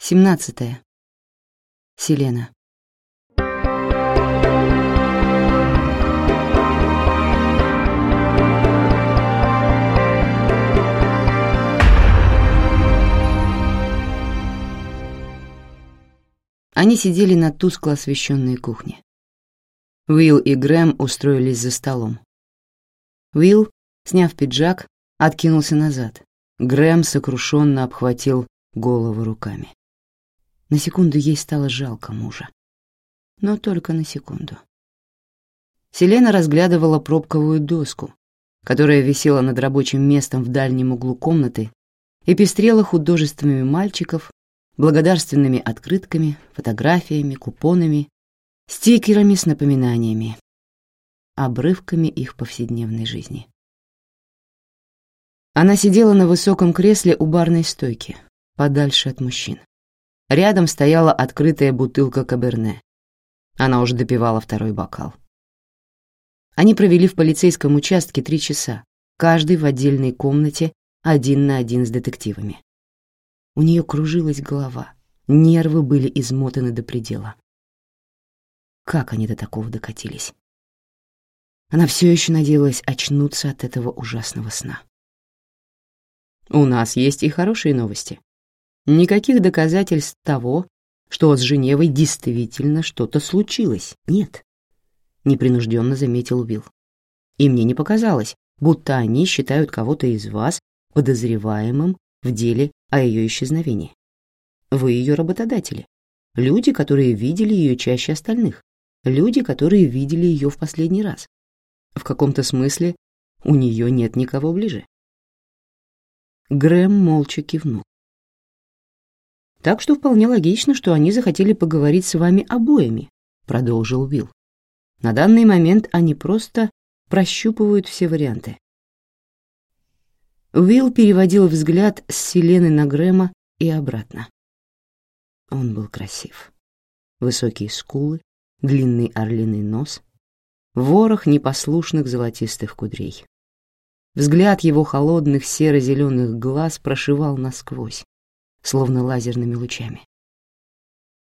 Семнадцатое. Селена. Они сидели на тускло освещенной кухне. Уилл и Грэм устроились за столом. Уилл, сняв пиджак, откинулся назад. Грэм сокрушенно обхватил голову руками. На секунду ей стало жалко мужа. Но только на секунду. Селена разглядывала пробковую доску, которая висела над рабочим местом в дальнем углу комнаты и пестрела художествами мальчиков, благодарственными открытками, фотографиями, купонами, стикерами с напоминаниями, обрывками их повседневной жизни. Она сидела на высоком кресле у барной стойки, подальше от мужчин. Рядом стояла открытая бутылка каберне. Она уже допивала второй бокал. Они провели в полицейском участке три часа, каждый в отдельной комнате, один на один с детективами. У нее кружилась голова, нервы были измотаны до предела. Как они до такого докатились? Она все еще надеялась очнуться от этого ужасного сна. У нас есть и хорошие новости. Никаких доказательств того, что с Женевой действительно что-то случилось, нет. Непринужденно заметил Уилл. И мне не показалось, будто они считают кого-то из вас подозреваемым в деле о ее исчезновении. Вы ее работодатели. Люди, которые видели ее чаще остальных. Люди, которые видели ее в последний раз. В каком-то смысле у нее нет никого ближе. Грэм молча кивнул. «Так что вполне логично, что они захотели поговорить с вами обоими», — продолжил Уилл. «На данный момент они просто прощупывают все варианты. Уилл переводил взгляд с Селены на Грэма и обратно. Он был красив. Высокие скулы, длинный орлиный нос, ворох непослушных золотистых кудрей. Взгляд его холодных серо-зеленых глаз прошивал насквозь, словно лазерными лучами.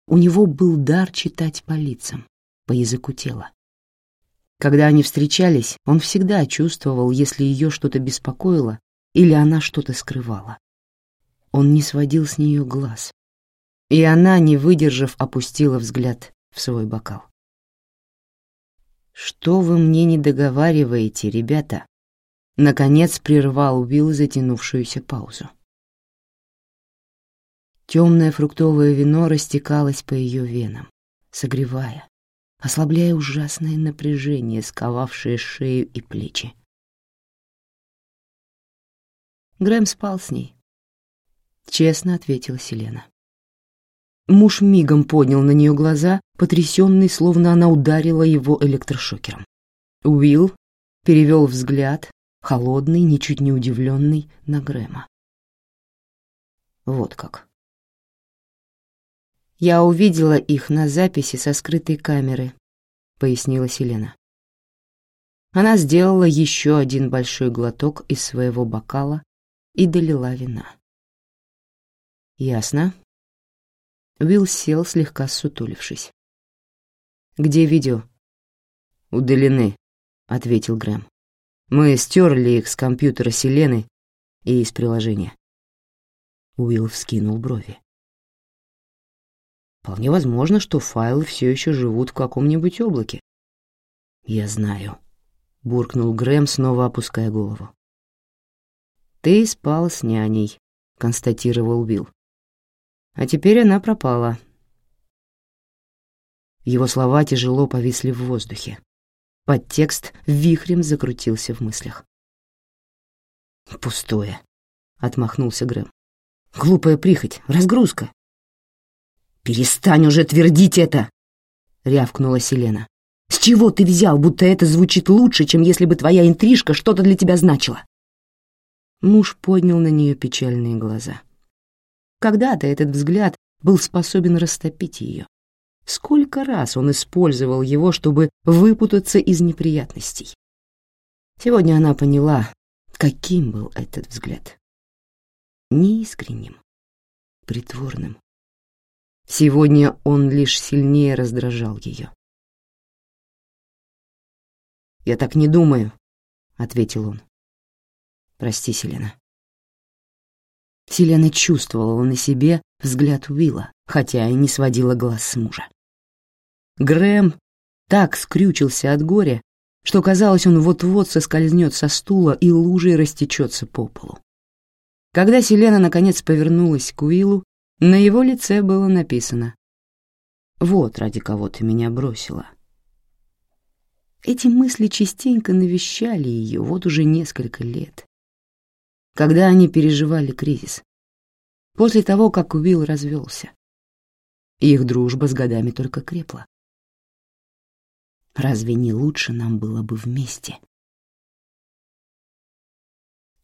У него был дар читать по лицам, по языку тела. Когда они встречались, он всегда чувствовал, если ее что-то беспокоило, или она что-то скрывала. Он не сводил с нее глаз, и она, не выдержав, опустила взгляд в свой бокал. «Что вы мне не договариваете, ребята?» Наконец прервал Уилл затянувшуюся паузу. Темное фруктовое вино растекалось по ее венам, согревая, ослабляя ужасное напряжение, сковавшее шею и плечи. Грэм спал с ней. Честно ответила Селена. Муж мигом поднял на нее глаза, потрясенный, словно она ударила его электрошокером. Уилл перевел взгляд, холодный, ничуть не удивленный, на Грэма. Вот как. «Я увидела их на записи со скрытой камеры», — пояснила Селена. Она сделала еще один большой глоток из своего бокала и долила вина. «Ясно». Уилл сел, слегка сутулившись. «Где видео?» «Удалены», — ответил Грэм. «Мы стерли их с компьютера Селены и из приложения». Уилл вскинул брови. «Вполне возможно, что файлы все еще живут в каком-нибудь облаке». «Я знаю», — буркнул Грэм, снова опуская голову. «Ты спал с няней», — констатировал Уилл. «А теперь она пропала». Его слова тяжело повисли в воздухе. Подтекст вихрем закрутился в мыслях. «Пустое», — отмахнулся Грэм. «Глупая прихоть, разгрузка». «Перестань уже твердить это!» — рявкнула Селена. «С чего ты взял, будто это звучит лучше, чем если бы твоя интрижка что-то для тебя значила?» Муж поднял на нее печальные глаза. Когда-то этот взгляд был способен растопить ее. Сколько раз он использовал его, чтобы выпутаться из неприятностей. Сегодня она поняла, каким был этот взгляд. Неискренним, притворным, Сегодня он лишь сильнее раздражал ее. «Я так не думаю», — ответил он. «Прости, Селена». Селена чувствовала на себе взгляд Уилла, хотя и не сводила глаз с мужа. Грэм так скрючился от горя, что казалось, он вот-вот соскользнет со стула и лужей растечется по полу. Когда Селена наконец повернулась к Уиллу, на его лице было написано «Вот ради кого ты меня бросила». Эти мысли частенько навещали ее вот уже несколько лет, когда они переживали кризис, после того, как Уилл развелся. Их дружба с годами только крепла. Разве не лучше нам было бы вместе?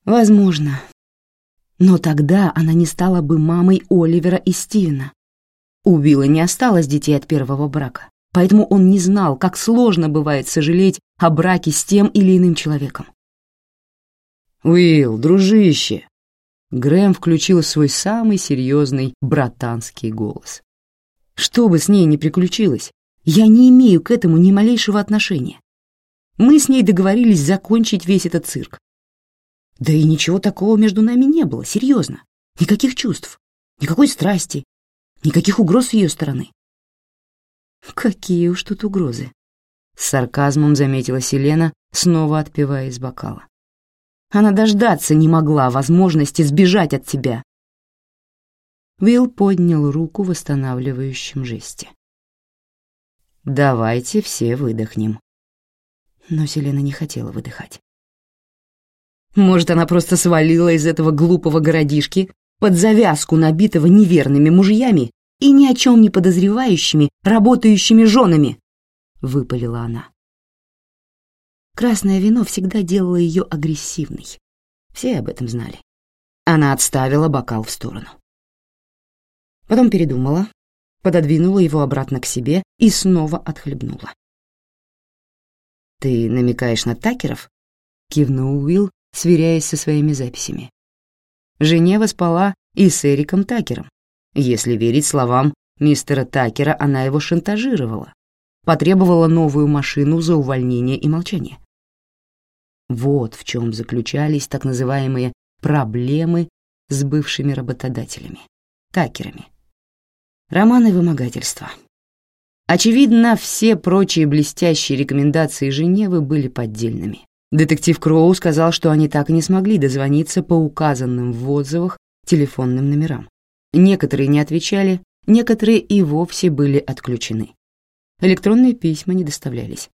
Возможно. Но тогда она не стала бы мамой Оливера и Стивена. У Билла не осталось детей от первого брака, поэтому он не знал, как сложно бывает сожалеть о браке с тем или иным человеком. «Уилл, дружище!» Грэм включил свой самый серьезный братанский голос. Что бы с ней ни приключилось, я не имею к этому ни малейшего отношения. Мы с ней договорились закончить весь этот цирк. Да и ничего такого между нами не было, серьезно. Никаких чувств, никакой страсти, никаких угроз с ее стороны. Какие уж тут угрозы. С сарказмом заметила Селена, снова отпивая из бокала. Она дождаться не могла возможности сбежать от тебя. Уилл поднял руку в восстанавливающем жесте. Давайте все выдохнем. Но Селена не хотела выдыхать. Может, она просто свалила из этого глупого городишки под завязку, набитого неверными мужьями и ни о чем не подозревающими, работающими женами, — выпалила она. Красное вино всегда делало ее агрессивной. Все об этом знали. Она отставила бокал в сторону. Потом передумала, пододвинула его обратно к себе и снова отхлебнула. «Ты намекаешь на Такеров?» — кивнул Уилл, сверяясь со своими записями. Женева спала и с Эриком Такером. Если верить словам мистера Такера, она его шантажировала, потребовала новую машину за увольнение и молчание. Вот в чем заключались так называемые проблемы с бывшими работодателями, такерами. Романы вымогательства. Очевидно, все прочие блестящие рекомендации Женевы были поддельными. Детектив Кроу сказал, что они так и не смогли дозвониться по указанным в отзывах телефонным номерам. Некоторые не отвечали, некоторые и вовсе были отключены. Электронные письма не доставлялись.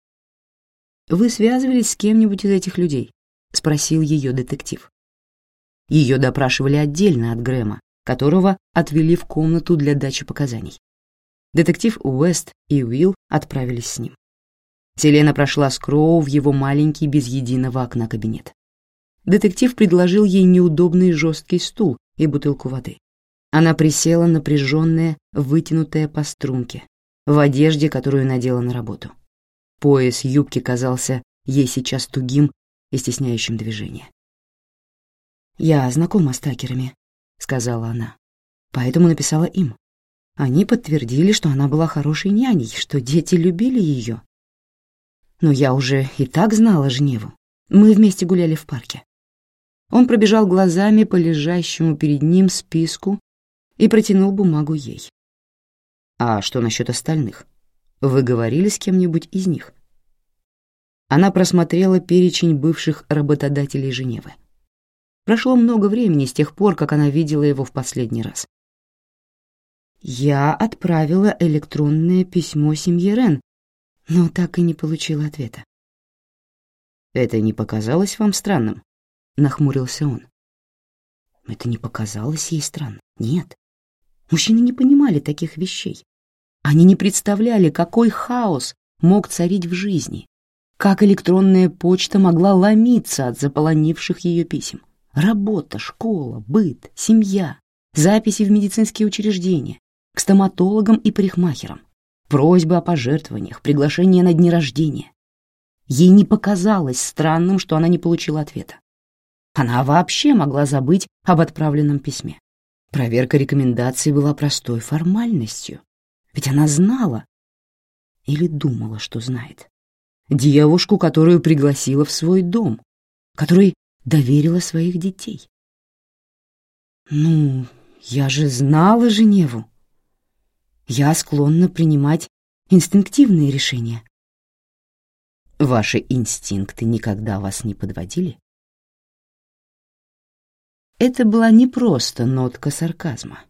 «Вы связывались с кем-нибудь из этих людей?» — спросил ее детектив. Ее допрашивали отдельно от Грэма, которого отвели в комнату для дачи показаний. Детектив Уэст и Уилл отправились с ним. Селена прошла с Кроу в его маленький без единого окна кабинет. Детектив предложил ей неудобный жесткий стул и бутылку воды. Она присела напряженная, вытянутая по струнке, в одежде, которую надела на работу. Пояс юбки казался ей сейчас тугим и стесняющим движение. «Я знакома с такерами», сказала она. Поэтому написала им. Они подтвердили, что она была хорошей няней, что дети любили ее. Но я уже и так знала Женеву. Мы вместе гуляли в парке. Он пробежал глазами по лежащему перед ним списку и протянул бумагу ей. «А что насчет остальных? Вы говорили с кем-нибудь из них?» Она просмотрела перечень бывших работодателей Женевы. Прошло много времени с тех пор, как она видела его в последний раз. Я отправила электронное письмо семье Рен, но так и не получила ответа. «Это не показалось вам странным?» — нахмурился он. Это не показалось ей странным. Нет. Мужчины не понимали таких вещей. Они не представляли, какой хаос мог царить в жизни, как электронная почта могла ломиться от заполонивших ее писем. Работа, школа, быт, семья, записи в медицинские учреждения, к стоматологам и парикмахерам, просьбы о пожертвованиях, приглашения на дни рождения. Ей не показалось странным, что она не получила ответа. Она вообще могла забыть об отправленном письме. Проверка рекомендаций была простой формальностью, ведь она знала или думала, что знает. Девушку, которую пригласила в свой дом, которой доверила своих детей. Ну, я же знала Женеву. Я склонна принимать инстинктивные решения. Ваши инстинкты никогда вас не подводили? Это была не просто нотка сарказма.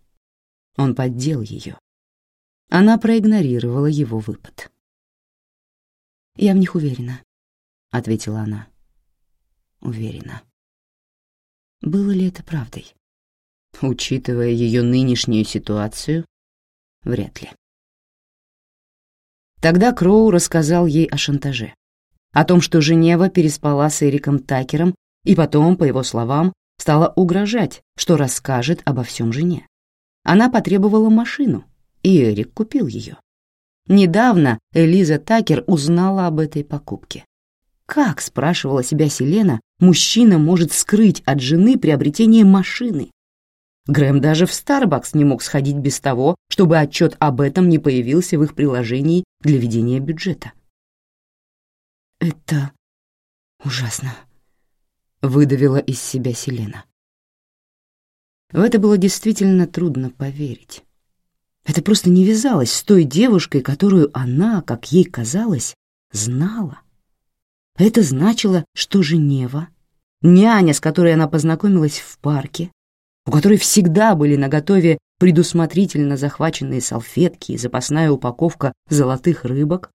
Он поддел ее. Она проигнорировала его выпад. «Я в них уверена», — ответила она. «Уверена». Было ли это правдой? Учитывая ее нынешнюю ситуацию, вряд ли. Тогда Кроу рассказал ей о шантаже, о том, что Женева переспала с Эриком Такером и потом, по его словам, стала угрожать, что расскажет обо всем жене. Она потребовала машину, и Эрик купил ее. Недавно Элиза Такер узнала об этой покупке. Как, спрашивала себя Селена, мужчина может скрыть от жены приобретение машины, Грэм даже в Starbucks не мог сходить без того, чтобы отчет об этом не появился в их приложении для ведения бюджета. «Это ужасно», — выдавила из себя Селена. В это было действительно трудно поверить. Это просто не вязалось с той девушкой, которую она, как ей казалось, знала. Это значило, что Женева, няня, с которой она познакомилась в парке, у которой всегда были наготове предусмотрительно захваченные салфетки и запасная упаковка золотых рыбок,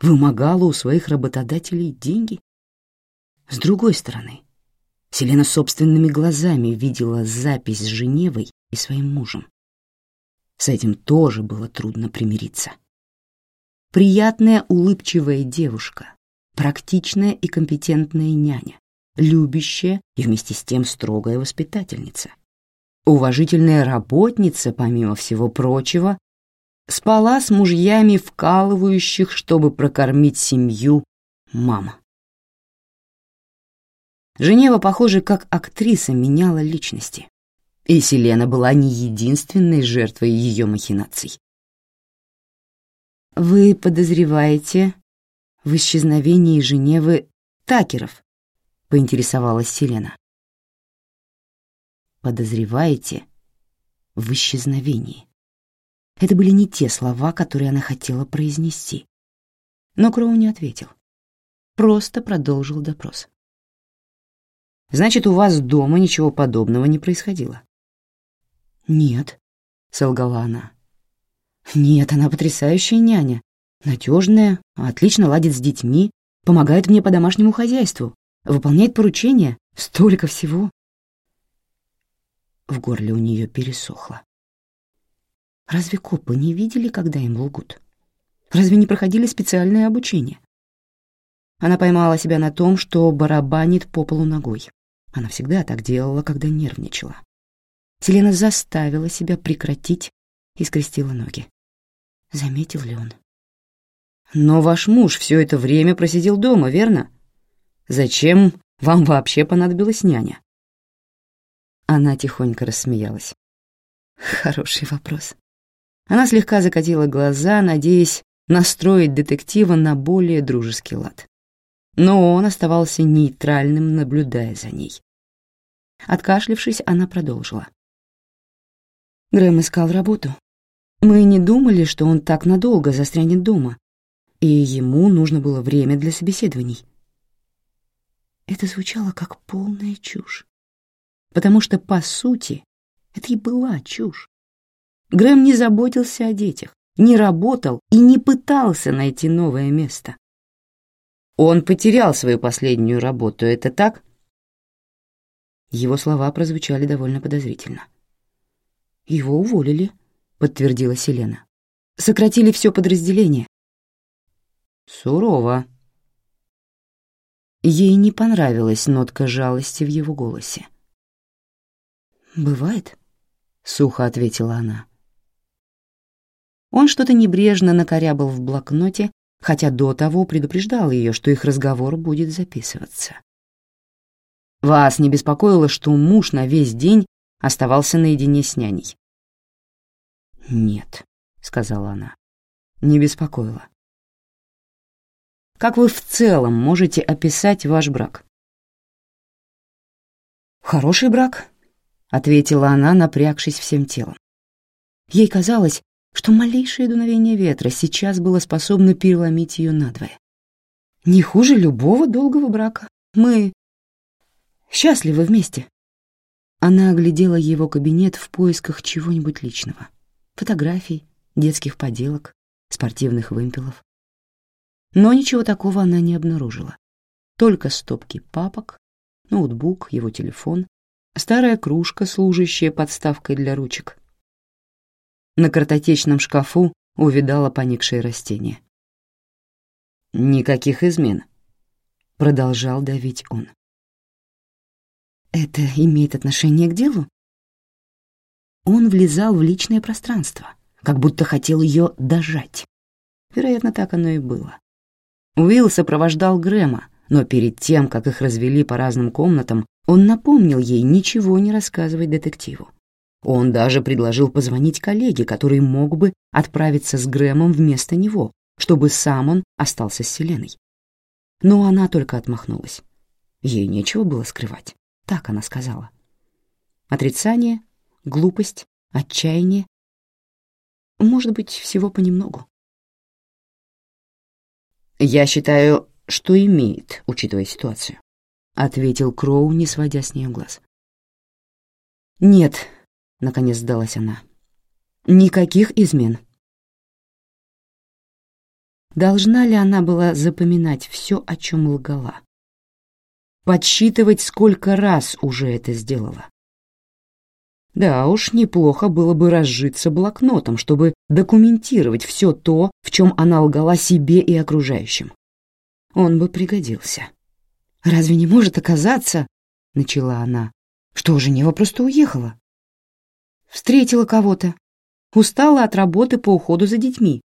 вымогала у своих работодателей деньги? С другой стороны, Селена собственными глазами видела запись с Женевой и своим мужем. С этим тоже было трудно примириться. Приятная улыбчивая девушка, практичная и компетентная няня, любящая и вместе с тем строгая воспитательница — уважительная работница, помимо всего прочего, спала с мужьями, вкалывающих, чтобы прокормить семью, мама. Женева, похоже, как актриса меняла личности, и Селена была не единственной жертвой ее махинаций. «Вы подозреваете в исчезновении Женевы Такеров?» — поинтересовалась Селена подозреваете в исчезновении. Это были не те слова, которые она хотела произнести. Но Кроу не ответил. Просто продолжил допрос. «Значит, у вас дома ничего подобного не происходило?» «Нет», — солгала она. «Нет, она потрясающая няня. Надежная, отлично ладит с детьми, помогает мне по домашнему хозяйству, выполняет поручения, столько всего. В горле у нее пересохло. Разве копы не видели, когда им лгут? Разве не проходили специальное обучение? Она поймала себя на том, что барабанит по полу ногой. Она всегда так делала, когда нервничала. Селена заставила себя прекратить и скрестила ноги. Заметил ли он? «Но ваш муж все это время просидел дома, верно? Зачем вам вообще понадобилась няня?» Она тихонько рассмеялась. Хороший вопрос. Она слегка закатила глаза, надеясь настроить детектива на более дружеский лад. Но он оставался нейтральным, наблюдая за ней. Откашлившись, она продолжила. Грэм искал работу. Мы не думали, что он так надолго застрянет дома, и ему нужно было время для собеседований. Это звучало как полная чушь потому что, по сути, это и была чушь. Грэм не заботился о детях, не работал и не пытался найти новое место. Он потерял свою последнюю работу, это так? Его слова прозвучали довольно подозрительно. «Его уволили», — подтвердила Селена. «Сократили все подразделение». «Сурово». Ей не понравилась нотка жалости в его голосе. «Бывает», — сухо ответила она. Он что-то небрежно накорябал в блокноте, хотя до того предупреждал ее, что их разговор будет записываться. «Вас не беспокоило, что муж на весь день оставался наедине с няней. «Нет», — сказала она, — «не беспокоила». «Как вы в целом можете описать ваш брак?» «Хороший брак», — ответила она, напрягшись всем телом. Ей казалось, что малейшее дуновение ветра сейчас было способно переломить ее надвое. «Не хуже любого долгого брака. Мы счастливы вместе». Она оглядела его кабинет в поисках чего-нибудь личного. Фотографий, детских поделок, спортивных вымпелов. Но ничего такого она не обнаружила. Только стопки папок, ноутбук, его телефон, старая кружка, служащая подставкой для ручек. На картотечном шкафу увидала поникшее растение. «Никаких измен», — продолжал давить он. «Это имеет отношение к делу?» Он влезал в личное пространство, как будто хотел ее дожать. Вероятно, так оно и было. Уилл сопровождал Грэма, но перед тем, как их развели по разным комнатам, он напомнил ей ничего не рассказывать детективу. Он даже предложил позвонить коллеге, который мог бы отправиться с Грэмом вместо него, чтобы сам он остался с Селеной. Но она только отмахнулась. Ей нечего было скрывать, так она сказала. Отрицание, глупость, отчаяние. Может быть, всего понемногу. «Я считаю, что имеет, учитывая ситуацию», — ответил Кроу, не сводя с нее глаз. «Нет», — наконец сдалась она, — «никаких измен». Должна ли она была запоминать все, о чем лгала? Подсчитывать, сколько раз уже это сделала? Да уж, неплохо было бы разжиться блокнотом, чтобы документировать все то, в чем она лгала себе и окружающим. Он бы пригодился. «Разве не может оказаться, — начала она, — что Женева просто уехала? Встретила кого-то, устала от работы по уходу за детьми.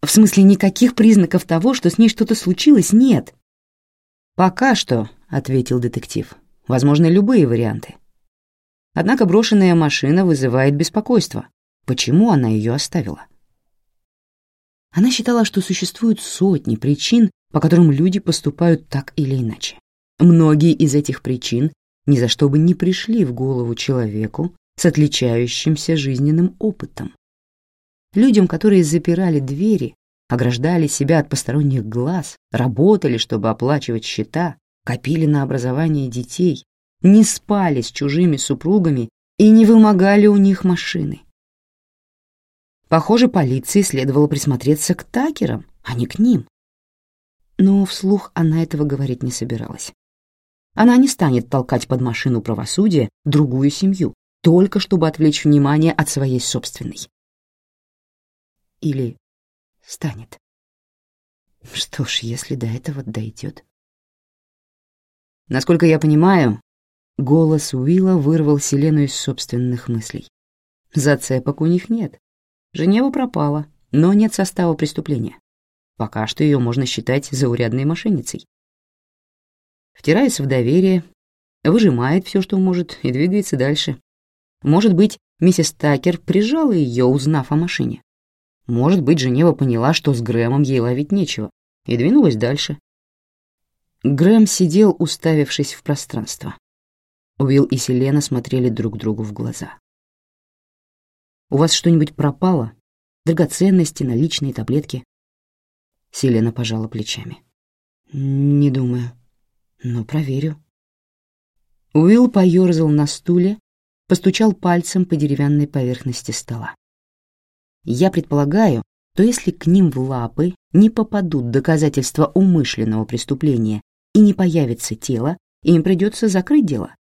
В смысле, никаких признаков того, что с ней что-то случилось, нет». «Пока что», — ответил детектив, — «возможны любые варианты. Однако брошенная машина вызывает беспокойство. Почему она ее оставила? Она считала, что существуют сотни причин, по которым люди поступают так или иначе. Многие из этих причин ни за что бы не пришли в голову человеку с отличающимся жизненным опытом. Людям, которые запирали двери, ограждали себя от посторонних глаз, работали, чтобы оплачивать счета, копили на образование детей, не спали с чужими супругами и не вымогали у них машины. Похоже, полиции следовало присмотреться к Такерам, а не к ним. Но вслух она этого говорить не собиралась. Она не станет толкать под машину правосудия другую семью, только чтобы отвлечь внимание от своей собственной. Или станет. Что ж, если до этого дойдет. Насколько я понимаю, Голос Уилла вырвал Селену из собственных мыслей. Зацепок у них нет. Женева пропала, но нет состава преступления. Пока что ее можно считать заурядной мошенницей. Втирается в доверие, выжимает все, что может, и двигается дальше. Может быть, миссис Такер прижала ее, узнав о машине. Может быть, Женева поняла, что с Грэмом ей ловить нечего, и двинулась дальше. Грэм сидел, уставившись в пространство. Уилл и Селена смотрели друг другу в глаза. «У вас что-нибудь пропало? Драгоценности, наличные таблетки?» Селена пожала плечами. «Не думаю, но проверю». Уилл поёрзал на стуле, постучал пальцем по деревянной поверхности стола. «Я предполагаю, что если к ним в лапы не попадут доказательства умышленного преступления и не появится тело, им придется закрыть дело.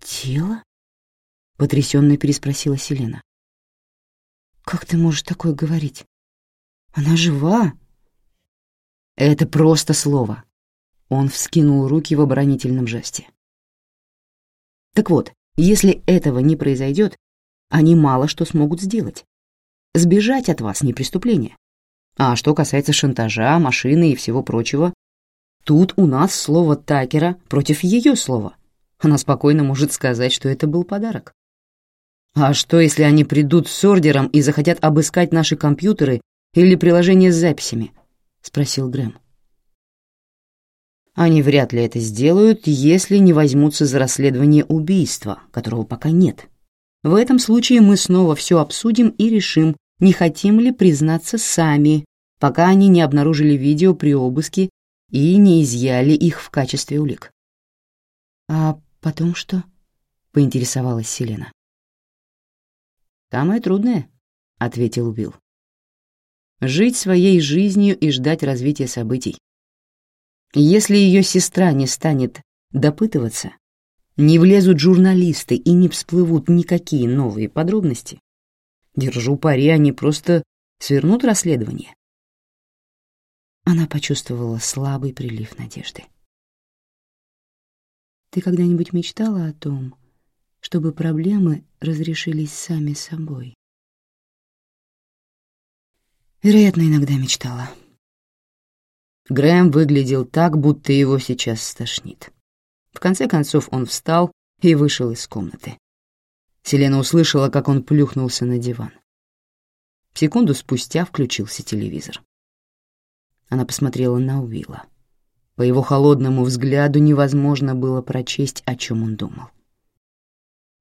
«Тело?» — потрясенно переспросила Селена. «Как ты можешь такое говорить? Она жива!» «Это просто слово!» Он вскинул руки в оборонительном жесте. «Так вот, если этого не произойдет, они мало что смогут сделать. Сбежать от вас не преступление. А что касается шантажа, машины и всего прочего, тут у нас слово Такера против ее слова. она спокойно может сказать, что это был подарок. А что, если они придут с ордером и захотят обыскать наши компьютеры или приложение с записями? Спросил Грэм. Они вряд ли это сделают, если не возьмутся за расследование убийства, которого пока нет. В этом случае мы снова все обсудим и решим, не хотим ли признаться сами, пока они не обнаружили видео при обыске и не изъяли их в качестве улик. «А потом что?» — поинтересовалась Селена. «Самое трудное», — ответил Уилл. «Жить своей жизнью и ждать развития событий. Если ее сестра не станет допытываться, не влезут журналисты и не всплывут никакие новые подробности, держу пари, они просто свернут расследование». Она почувствовала слабый прилив надежды. «Ты когда-нибудь мечтала о том, чтобы проблемы разрешились сами собой. Вероятно, иногда мечтала. Грэм выглядел так, будто его сейчас стошнит. В конце концов он встал и вышел из комнаты. Селена услышала, как он плюхнулся на диван. Секунду спустя включился телевизор. Она посмотрела на Уилла. По его холодному взгляду невозможно было прочесть, о чем он думал.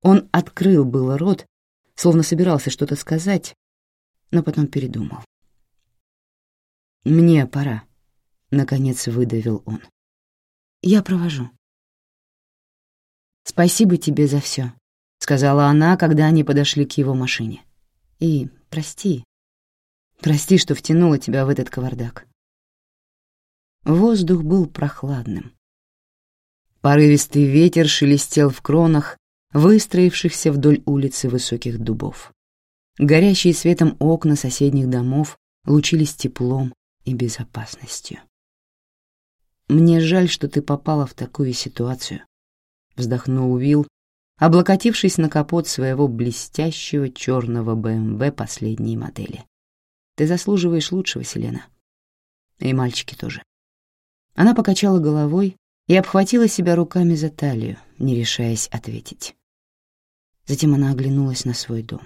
Он открыл было рот, словно собирался что-то сказать, но потом передумал. «Мне пора», — наконец выдавил он. «Я провожу». «Спасибо тебе за все», — сказала она, когда они подошли к его машине. «И прости. Прости, что втянула тебя в этот кавардак». Воздух был прохладным. Порывистый ветер шелестел в кронах, выстроившихся вдоль улицы высоких дубов. Горящие светом окна соседних домов лучились теплом и безопасностью. «Мне жаль, что ты попала в такую ситуацию», — вздохнул Уилл, облокотившись на капот своего блестящего черного БМВ эм последней модели. «Ты заслуживаешь лучшего, Селена. И мальчики тоже». Она покачала головой и обхватила себя руками за талию, не решаясь ответить. Затем она оглянулась на свой дом.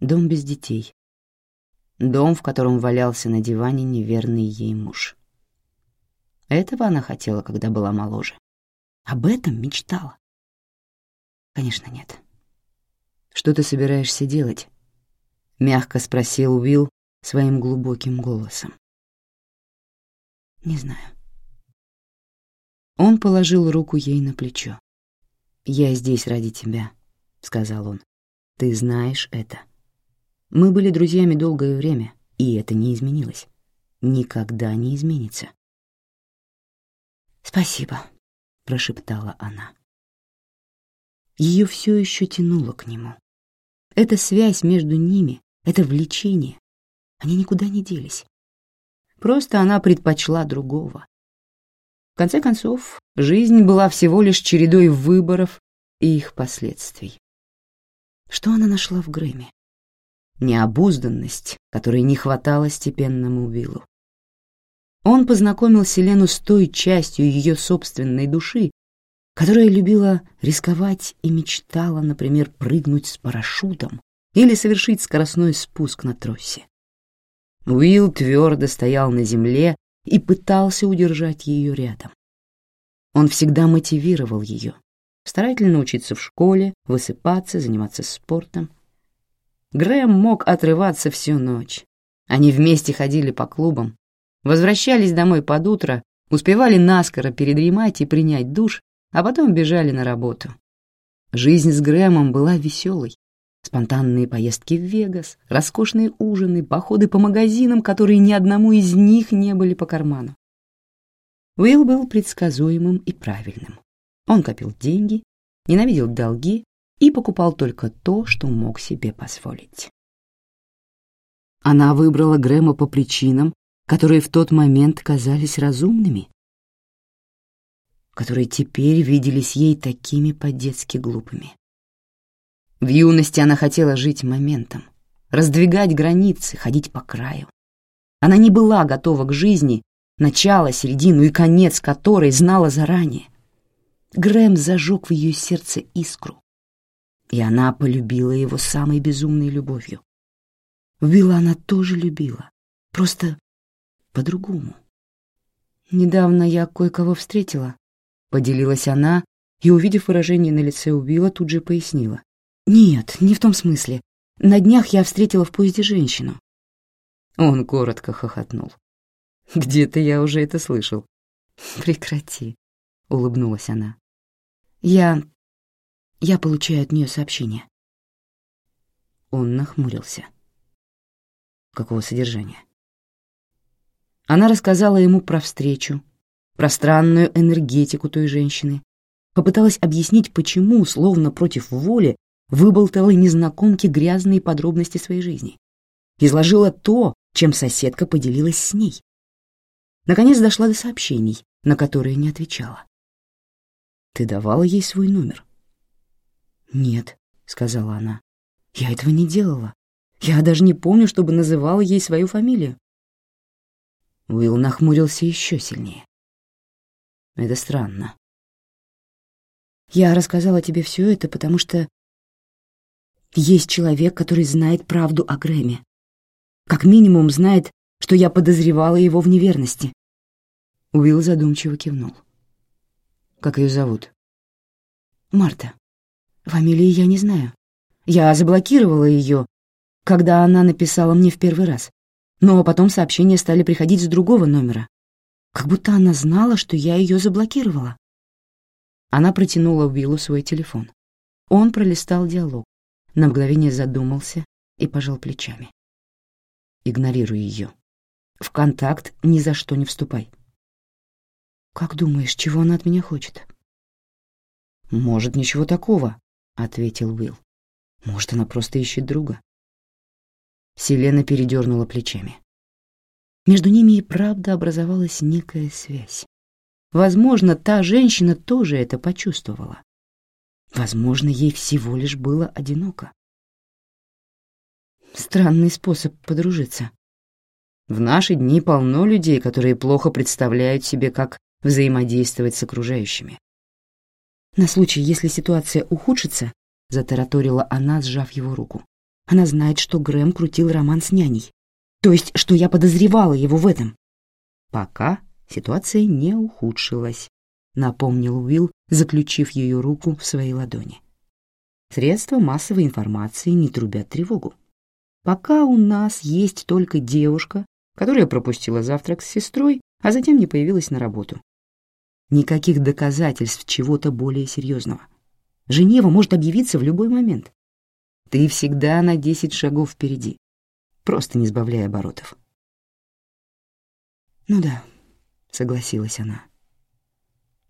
Дом без детей. Дом, в котором валялся на диване неверный ей муж. Этого она хотела, когда была моложе. Об этом мечтала. Конечно, нет. «Что ты собираешься делать?» — мягко спросил Уилл своим глубоким голосом. «Не знаю». Он положил руку ей на плечо. «Я здесь ради тебя», — сказал он. «Ты знаешь это. Мы были друзьями долгое время, и это не изменилось. Никогда не изменится». «Спасибо», — прошептала она. Ее все еще тянуло к нему. Эта связь между ними, это влечение, они никуда не делись. Просто она предпочла другого, в конце концов, жизнь была всего лишь чередой выборов и их последствий. Что она нашла в Грэме? Необузданность, которой не хватало степенному Виллу. Он познакомил Селену с той частью ее собственной души, которая любила рисковать и мечтала, например, прыгнуть с парашютом или совершить скоростной спуск на тросе. Уилл твердо стоял на земле и пытался удержать ее рядом. Он всегда мотивировал ее, старательно учиться в школе, высыпаться, заниматься спортом. Грэм мог отрываться всю ночь. Они вместе ходили по клубам, возвращались домой под утро, успевали наскоро передремать и принять душ, а потом бежали на работу. Жизнь с Грэмом была веселой, Спонтанные поездки в Вегас, роскошные ужины, походы по магазинам, которые ни одному из них не были по карману. Уилл был предсказуемым и правильным. Он копил деньги, ненавидел долги и покупал только то, что мог себе позволить. Она выбрала Грэма по причинам, которые в тот момент казались разумными, которые теперь виделись ей такими по-детски глупыми. В юности она хотела жить моментом, раздвигать границы, ходить по краю. Она не была готова к жизни, начало, середину и конец которой знала заранее. Грэм зажег в ее сердце искру, и она полюбила его самой безумной любовью. Уилла она тоже любила, просто по-другому. «Недавно я кое-кого встретила», — поделилась она, и, увидев выражение на лице Уилла, тут же пояснила. «Нет, не в том смысле. На днях я встретила в поезде женщину». Он коротко хохотнул. «Где-то я уже это слышал». «Прекрати», — улыбнулась она. «Я... я получаю от нее сообщение». Он нахмурился. «Какого содержания?» Она рассказала ему про встречу, про странную энергетику той женщины, попыталась объяснить, почему, словно против воли, выболтала незнакомке грязные подробности своей жизни. Изложила то, чем соседка поделилась с ней. Наконец дошла до сообщений, на которые не отвечала. «Ты давала ей свой номер?» «Нет», — сказала она. «Я этого не делала. Я даже не помню, чтобы называла ей свою фамилию. Уилл нахмурился еще сильнее. Это странно. Я рассказала тебе все это, потому что есть человек, который знает правду о Грэме. Как минимум знает, что я подозревала его в неверности. Уилл задумчиво кивнул. Как ее зовут? Марта. Фамилии я не знаю. Я заблокировала ее, когда она написала мне в первый раз. Но потом сообщения стали приходить с другого номера. Как будто она знала, что я ее заблокировала. Она протянула Уиллу свой телефон. Он пролистал диалог, на мгновение задумался и пожал плечами. Игнорируй ее. В контакт ни за что не вступай. Как думаешь, чего она от меня хочет? Может, ничего такого, ответил Уилл. Может, она просто ищет друга. Селена передернула плечами. Между ними и правда образовалась некая связь. Возможно, та женщина тоже это почувствовала. Возможно, ей всего лишь было одиноко. Странный способ подружиться. В наши дни полно людей, которые плохо представляют себе, как взаимодействовать с окружающими. На случай, если ситуация ухудшится, затараторила она, сжав его руку. Она знает, что Грэм крутил роман с няней. То есть, что я подозревала его в этом. Пока ситуация не ухудшилась, напомнил Уилл, заключив ее руку в своей ладони. Средства массовой информации не трубят тревогу. Пока у нас есть только девушка, которая пропустила завтрак с сестрой, а затем не появилась на работу. Никаких доказательств чего-то более серьезного. Женева может объявиться в любой момент. Ты всегда на десять шагов впереди, просто не сбавляя оборотов. «Ну да», — согласилась она.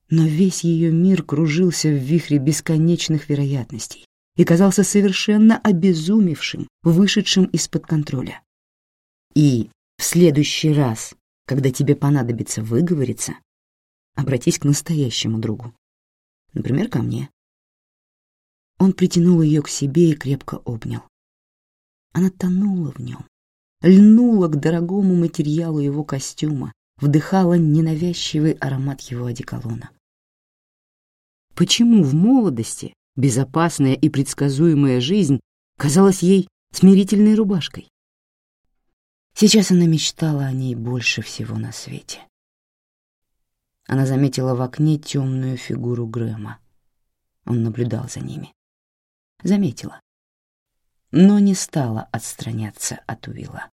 Но весь ее мир кружился в вихре бесконечных вероятностей и казался совершенно обезумевшим, вышедшим из-под контроля. И в следующий раз, когда тебе понадобится выговориться, обратись к настоящему другу. Например, ко мне. Он притянул ее к себе и крепко обнял. Она тонула в нем, льнула к дорогому материалу его костюма, вдыхала ненавязчивый аромат его одеколона. Почему в молодости безопасная и предсказуемая жизнь казалась ей смирительной рубашкой? Сейчас она мечтала о ней больше всего на свете. Она заметила в окне темную фигуру Грэма. Он наблюдал за ними заметила, но не стала отстраняться от Уилла.